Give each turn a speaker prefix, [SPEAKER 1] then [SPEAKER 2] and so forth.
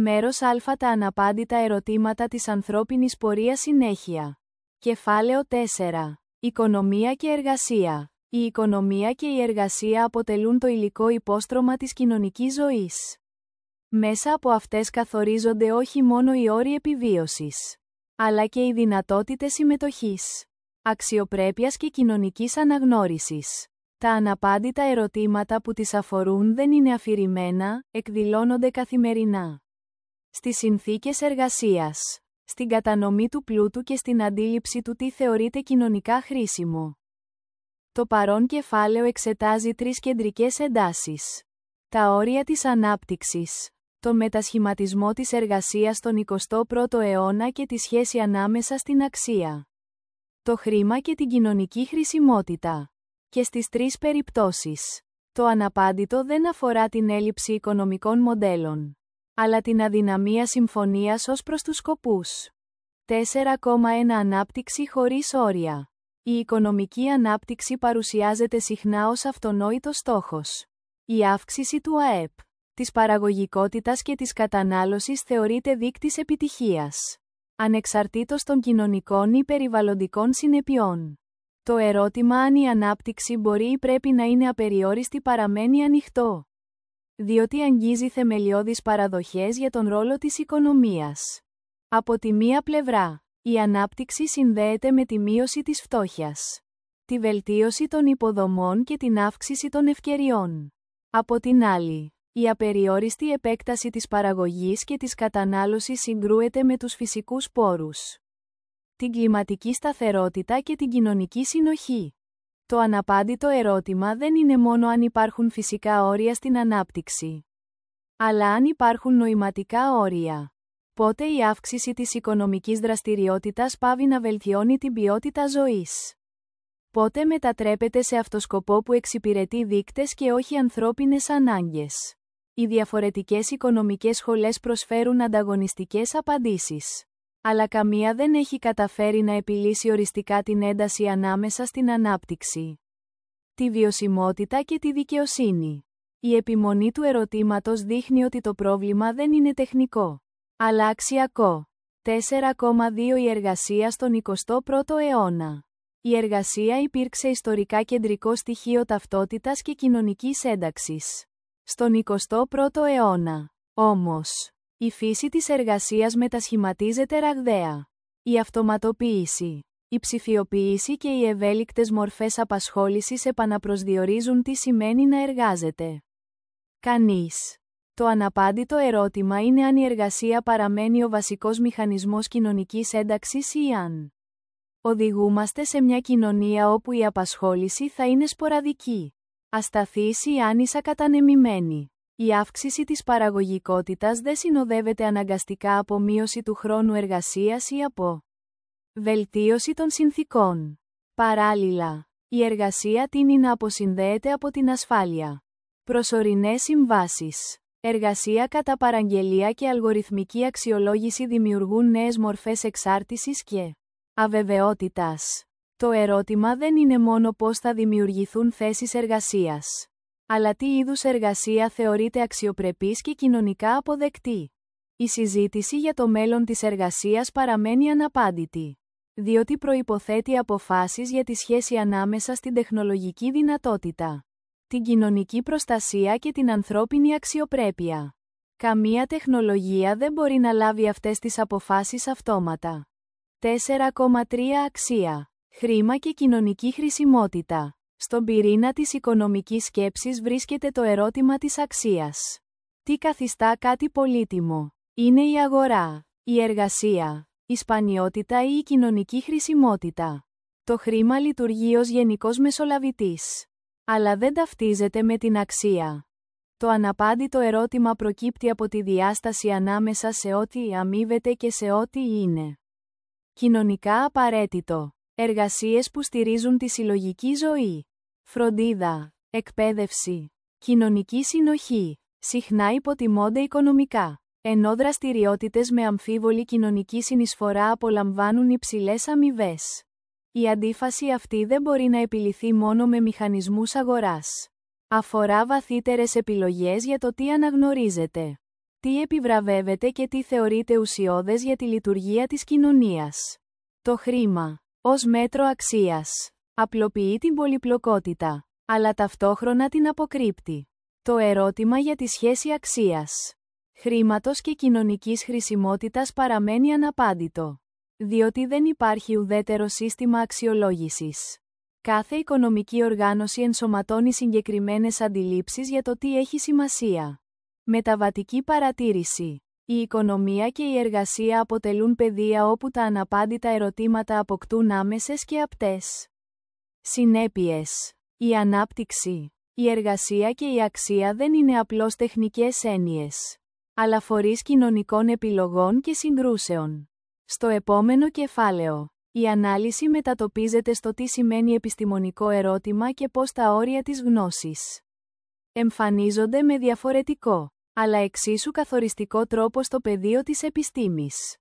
[SPEAKER 1] Μέρος Α τα αναπάντητα ερωτήματα της ανθρώπινης πορείας συνέχεια. Κεφάλαιο 4. Οικονομία και εργασία. Η οικονομία και η εργασία αποτελούν το υλικό υπόστρωμα της κοινωνικής ζωής. Μέσα από αυτές καθορίζονται όχι μόνο οι όροι επιβίωσης, αλλά και οι δυνατότητες συμμετοχής, αξιοπρέπειας και κοινωνικής αναγνώρισης. Τα αναπάντητα ερωτήματα που τις αφορούν δεν είναι αφηρημένα, εκδηλώνονται καθημερινά. Στις συνθήκες εργασίας, στην κατανομή του πλούτου και στην αντίληψη του τι θεωρείται κοινωνικά χρήσιμο. Το παρόν κεφάλαιο εξετάζει τρεις κεντρικές εντάσεις. Τα όρια της ανάπτυξης, το μετασχηματισμό της εργασίας στον 21ο αιώνα και τη σχέση ανάμεσα στην αξία, το χρήμα και την κοινωνική χρησιμότητα. Και στις τρεις περιπτώσεις, το αναπάντητο δεν αφορά την έλλειψη οικονομικών μοντέλων, αλλά την αδυναμία συμφωνίας ως προς τους σκοπούς. 4,1 Ανάπτυξη χωρίς όρια. Η οικονομική ανάπτυξη παρουσιάζεται συχνά ως αυτονόητος στόχος. Η αύξηση του ΑΕΠ, της παραγωγικότητας και της κατανάλωσης θεωρείται δείκτης επιτυχίας. Ανεξαρτήτως των κοινωνικών ή περιβαλλοντικών συνεπειών. Το ερώτημα αν η ανάπτυξη μπορεί ή πρέπει να είναι απεριόριστη παραμένει ανοιχτό. Διότι αγγίζει θεμελιώδεις παραδοχές για τον ρόλο της οικονομίας. Από τη μία πλευρά, η ανάπτυξη συνδέεται με τη μείωση της φτώχειας, τη βελτίωση των υποδομών και την αύξηση των ευκαιριών. Από την άλλη, η απεριόριστη επέκταση της παραγωγής και της κατανάλωσης συγκρούεται με τους φυσικούς πόρους, την κλιματική σταθερότητα και την κοινωνική συνοχή. Το αναπάντητο ερώτημα δεν είναι μόνο αν υπάρχουν φυσικά όρια στην ανάπτυξη, αλλά αν υπάρχουν νοηματικά όρια. Πότε η αύξηση της οικονομικής δραστηριότητας πάβει να βελτιώνει την ποιότητα ζωής; Πότε μετατρέπεται σε αυτοσκοπό που εξυπηρετεί δείκτες και όχι ανθρώπινες ανάγκες; Οι διαφορετικές οικονομικές σχολές προσφέρουν ανταγωνιστικές απαντήσεις. Αλλά καμία δεν έχει καταφέρει να επιλύσει οριστικά την ένταση ανάμεσα στην ανάπτυξη, τη βιωσιμότητα και τη δικαιοσύνη. Η επιμονή του ερωτήματος δείχνει ότι το πρόβλημα δεν είναι τεχνικό αλλά αξιακό. 4,2 Η εργασία στον 21ο αιώνα. Η εργασία υπήρξε ιστορικά κεντρικό στοιχείο ταυτότητας και κοινωνικής ένταξης. Στον 21ο αιώνα, όμως, η φύση της εργασίας μετασχηματίζεται ραγδαία. Η αυτοματοποίηση, η ψηφιοποίηση και οι ευέλικτες μορφές απασχόλησης επαναπροσδιορίζουν τι σημαίνει να εργάζεται. Κανείς, το αναπάντητο ερώτημα είναι αν η εργασία παραμένει ο βασικός μηχανισμός κοινωνικής ένταξης ή αν οδηγούμαστε σε μια κοινωνία όπου η απασχόληση θα είναι σποραδική, ασταθής ή άνισα κατανεμημένη. Η αύξηση της παραγωγικότητας δεν συνοδεύεται αναγκαστικά από μείωση του χρόνου εργασίας ή από βελτίωση των συνθήκων. Παράλληλα, η εργασία τίνει να αποσυνδέεται από την ασφάλεια. Προσωρινές συμβάσεις Εργασία κατά παραγγελία και αλγοριθμική αξιολόγηση δημιουργούν νέες μορφές εξάρτησης και αβεβαιότητας. Το ερώτημα δεν είναι μόνο πώς θα δημιουργηθούν θέσεις εργασίας, αλλά τι είδους εργασία θεωρείται αξιοπρεπής και κοινωνικά αποδεκτή; Η συζήτηση για το μέλλον της εργασίας παραμένει αναπάντητη, διότι προϋποθέτει αποφάσεις για τη σχέση ανάμεσα στην τεχνολογική δυνατότητα την κοινωνική προστασία και την ανθρώπινη αξιοπρέπεια. Καμία τεχνολογία δεν μπορεί να λάβει αυτές τις αποφάσεις αυτόματα. 4,3 Αξία. Χρήμα και κοινωνική χρησιμότητα. Στον πυρήνα της οικονομικής σκέψης βρίσκεται το ερώτημα της αξίας. Τι καθιστά κάτι πολύτιμο; Είναι η αγορά, η εργασία, η σπανιότητα ή η κοινωνική χρησιμότητα. Το χρήμα λειτουργεί ως γενικός μεσολαβητής αλλά δεν ταυτίζεται με την αξία. Το αναπάντητο ερώτημα προκύπτει από τη διάσταση ανάμεσα σε ό,τι αμείβεται και σε ό,τι είναι. Κοινωνικά απαραίτητο. Εργασίες που στηρίζουν τη συλλογική ζωή. Φροντίδα. Εκπαίδευση. Κοινωνική συνοχή. Συχνά υποτιμώνται οικονομικά. Ενώ δραστηριότητες με αμφίβολη κοινωνική συνεισφορά απολαμβάνουν υψηλές αμοιβές. Η αντίφαση αυτή δεν μπορεί να επιληθεί μόνο με μηχανισμούς αγοράς. Αφορά βαθύτερες επιλογές για το τι αναγνωρίζεται. Τι επιβραβεύεται και τι θεωρείται ουσιώδες για τη λειτουργία της κοινωνίας. Το χρήμα, ως μέτρο αξίας, απλοποιεί την πολυπλοκότητα, αλλά ταυτόχρονα την αποκρύπτει. Το ερώτημα για τη σχέση αξίας, χρήματος και κοινωνικής χρησιμότητας παραμένει αναπάντητο. Διότι δεν υπάρχει ουδέτερο σύστημα αξιολόγησης. Κάθε οικονομική οργάνωση ενσωματώνει συγκεκριμένες αντιλήψεις για το τι έχει σημασία. Μεταβατική παρατήρηση. Η οικονομία και η εργασία αποτελούν πεδία όπου τα αναπάντητα ερωτήματα αποκτούν άμεσες και απτές. Συνέπειες. Η ανάπτυξη, η εργασία και η αξία δεν είναι απλώς τεχνικές έννοιες, αλλά φορείς κοινωνικών επιλογών και συγκρούσεων. Στο επόμενο κεφάλαιο, η ανάλυση μετατοπίζεται στο τι σημαίνει επιστημονικό ερώτημα και πώς τα όρια της γνώσης εμφανίζονται με διαφορετικό, αλλά εξίσου καθοριστικό τρόπο στο πεδίο της επιστήμης.